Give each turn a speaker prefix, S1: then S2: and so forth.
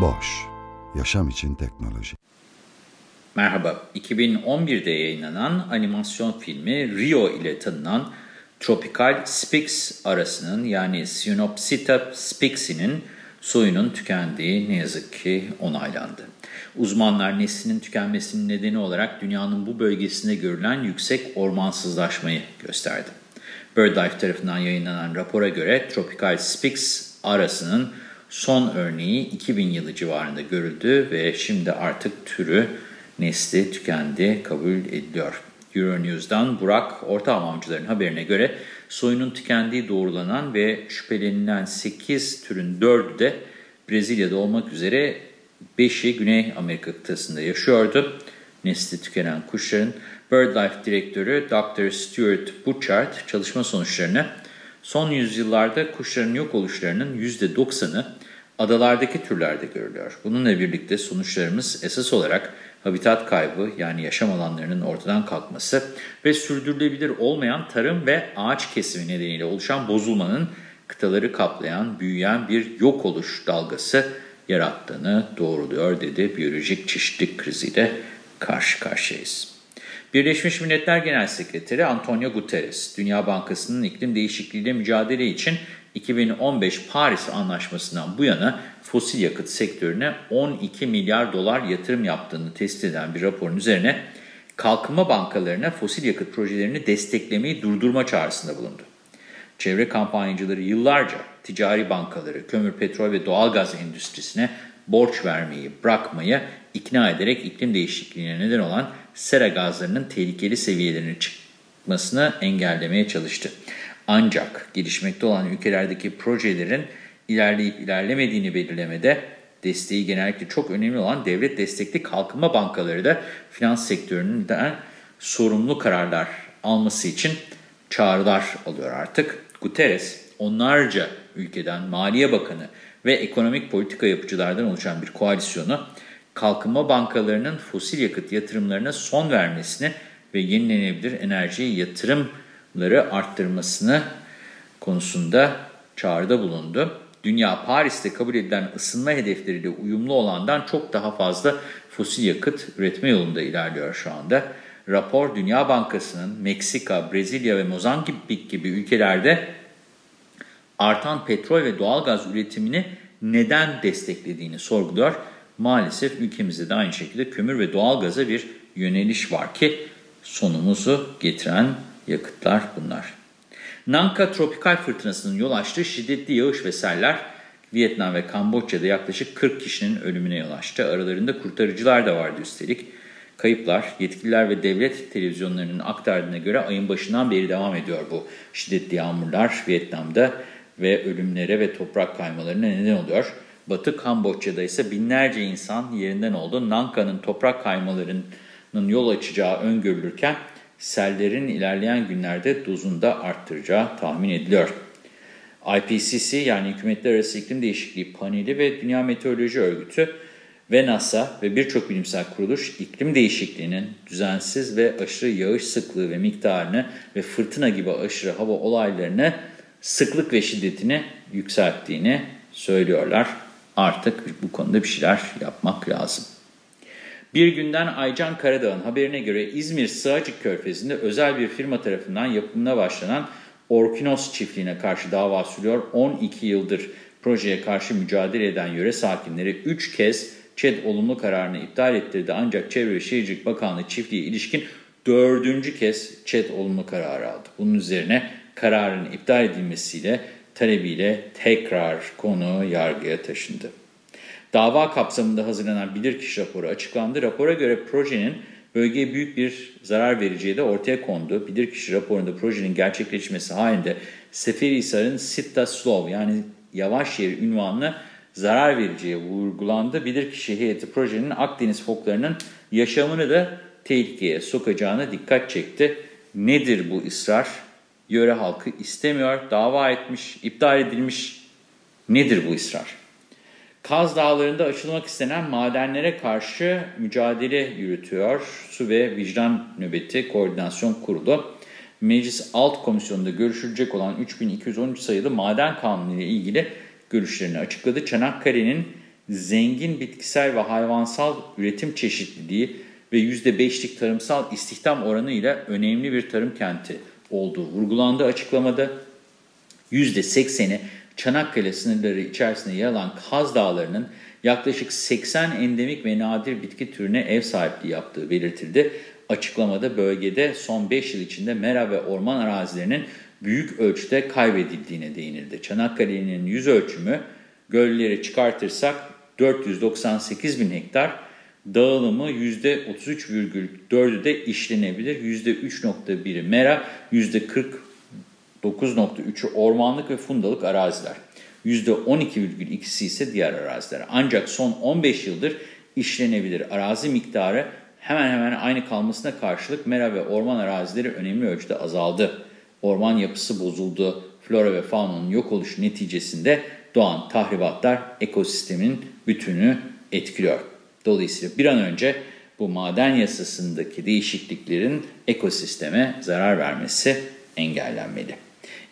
S1: Boş, yaşam için teknoloji.
S2: Merhaba, 2011'de yayınlanan animasyon filmi Rio ile tanınan Tropical Spix arasının yani Synopsita spixi'nin soyunun tükendiği ne yazık ki onaylandı. Uzmanlar neslinin tükenmesinin nedeni olarak dünyanın bu bölgesinde görülen yüksek ormansızlaşmayı gösterdi. BirdLife tarafından yayınlanan rapora göre Tropical Spix arasının son örneği 2000 yılı civarında görüldü ve şimdi artık türü nesli tükendi kabul ediliyor. Euronews'dan Burak Ortahamamcıların haberine göre soyunun tükendiği doğrulanan ve şüphelenilen 8 türün 4'ü de Brezilya'da olmak üzere 5'i Güney Amerika kıtasında yaşıyordu. Nesli tükenen kuşların BirdLife direktörü Dr. Stuart Butchart çalışma sonuçlarını son yüzyıllarda kuşların yok oluşlarının %90'ı adalardaki türlerde görülüyor. Bununla birlikte sonuçlarımız esas olarak habitat kaybı yani yaşam alanlarının ortadan kalkması ve sürdürülebilir olmayan tarım ve ağaç kesimi nedeniyle oluşan bozulmanın kıtaları kaplayan, büyüyen bir yok oluş dalgası yarattığını doğruluyor dedi. Biyolojik çeşitlilik kriziyle karşı karşıyayız. Birleşmiş Milletler Genel Sekreteri Antonio Guterres, Dünya Bankası'nın iklim değişikliğiyle mücadele için 2015 Paris Anlaşması'ndan bu yana fosil yakıt sektörüne 12 milyar dolar yatırım yaptığını tespit eden bir raporun üzerine kalkınma bankalarına fosil yakıt projelerini desteklemeyi durdurma çağrısında bulundu. Çevre kampanyacıları yıllarca ticari bankaları, kömür, petrol ve doğalgaz endüstrisine borç vermeyi bırakmaya ikna ederek iklim değişikliğine neden olan sera gazlarının tehlikeli seviyelerine çıkmasını engellemeye çalıştı. Ancak gelişmekte olan ülkelerdeki projelerin ilerleyip ilerlemediğini belirlemede desteği genellikle çok önemli olan devlet destekli kalkınma bankaları da finans sektöründen sorumlu kararlar alması için çağrılar alıyor artık. Guterres onlarca ülkeden Maliye Bakanı ve ekonomik politika yapıcılardan oluşan bir koalisyonu kalkınma bankalarının fosil yakıt yatırımlarına son vermesini ve yenilenebilir enerjiye yatırımları arttırmasını konusunda çağrıda bulundu. Dünya Paris'te kabul edilen ısınma hedefleriyle uyumlu olandan çok daha fazla fosil yakıt üretme yolunda ilerliyor şu anda. Rapor Dünya Bankası'nın Meksika, Brezilya ve Mozambik gibi ülkelerde artan petrol ve doğalgaz üretimini neden desteklediğini sorguluyor. Maalesef ülkemizde de aynı şekilde kömür ve doğalgaza bir yöneliş var ki sonumuzu getiren yakıtlar bunlar. Nanka tropikal fırtınasının yol açtığı şiddetli yağış ve seller Vietnam ve Kamboçya'da yaklaşık 40 kişinin ölümüne yol açtı. Aralarında kurtarıcılar da vardı üstelik. Kayıplar yetkililer ve devlet televizyonlarının aktardığına göre ayın başından beri devam ediyor bu şiddetli yağmurlar Vietnam'da ve ölümlere ve toprak kaymalarına neden oluyor. Batı Kamboçya'da ise binlerce insan yerinden oldu. Nanka'nın toprak kaymalarının yol açacağı öngörülürken sellerin ilerleyen günlerde dozunu da arttıracağı tahmin ediliyor. IPCC yani Hükümetler Arası İklim Değişikliği Paneli ve Dünya Meteoroloji Örgütü ve NASA ve birçok bilimsel kuruluş iklim değişikliğinin düzensiz ve aşırı yağış sıklığı ve miktarını ve fırtına gibi aşırı hava olaylarını sıklık ve şiddetini yükselttiğini söylüyorlar. Artık bu konuda bir şeyler yapmak lazım. Bir günden Aycan Karadağ'ın haberine göre İzmir Sığacık Körfezi'nde özel bir firma tarafından yapımına başlanan Orkinos çiftliğine karşı dava sürüyor. 12 yıldır projeye karşı mücadele eden yöre sakinleri 3 kez ÇED olumlu kararını iptal ettirdi. Ancak Çevre ve Şehircilik Bakanlığı çiftliğe ilişkin dördüncü kez ÇED olumlu kararı aldı. Bunun üzerine kararın iptal edilmesiyle talebiyle tekrar konu yargıya taşındı. Dava kapsamında hazırlanan bilirkişi raporu açıklandı. Rapora göre projenin bölgeye büyük bir zarar vereceği de ortaya kondu. Bilirkişi raporunda projenin gerçekleşmesi halinde Seferihisar'ın Sitta Slow yani yavaş yer ünvanına zarar vereceği vurgulandı. Bilirkişi heyeti projenin Akdeniz foklarının yaşamını da tehlikeye sokacağına dikkat çekti. Nedir bu ısrar? Yöre halkı istemiyor, dava etmiş, iptal edilmiş. Nedir bu ısrar? Kaz Dağları'nda açılmak istenen madenlere karşı mücadele yürütüyor. Su ve Vicdan Nöbeti Koordinasyon Kurulu. Meclis Alt Komisyonu'nda görüşülecek olan 3213 sayılı maden kanunu ile ilgili görüşlerini açıkladı. Çanakkale'nin zengin bitkisel ve hayvansal üretim çeşitliliği ve %5'lik tarımsal istihdam oranı ile önemli bir tarım kenti olduğu vurgulandı açıklamada. %80'i Çanakkale sınırları içerisinde yer alan Kaz Dağları'nın yaklaşık 80 endemik ve nadir bitki türüne ev sahipliği yaptığı belirtildi. Açıklamada bölgede son 5 yıl içinde mera ve orman arazilerinin büyük ölçüde kaybedildiğine değinildi. Çanakkale'nin yüz ölçümü gölleri çıkartırsak 498 bin hektar, dağılımı %33,4'ü de işlenebilir, %3,1'i mera, %49,3'ü ormanlık ve fundalık araziler. %12,2'si ise diğer araziler. Ancak son 15 yıldır işlenebilir arazi miktarı hemen hemen aynı kalmasına karşılık mera ve orman arazileri önemli ölçüde azaldı. Orman yapısı bozuldu. Flora ve faunanın yok oluşu neticesinde doğan tahribatlar ekosistemin bütünü etkiliyor. Dolayısıyla bir an önce bu maden yasasındaki değişikliklerin ekosisteme zarar vermesi engellenmeli.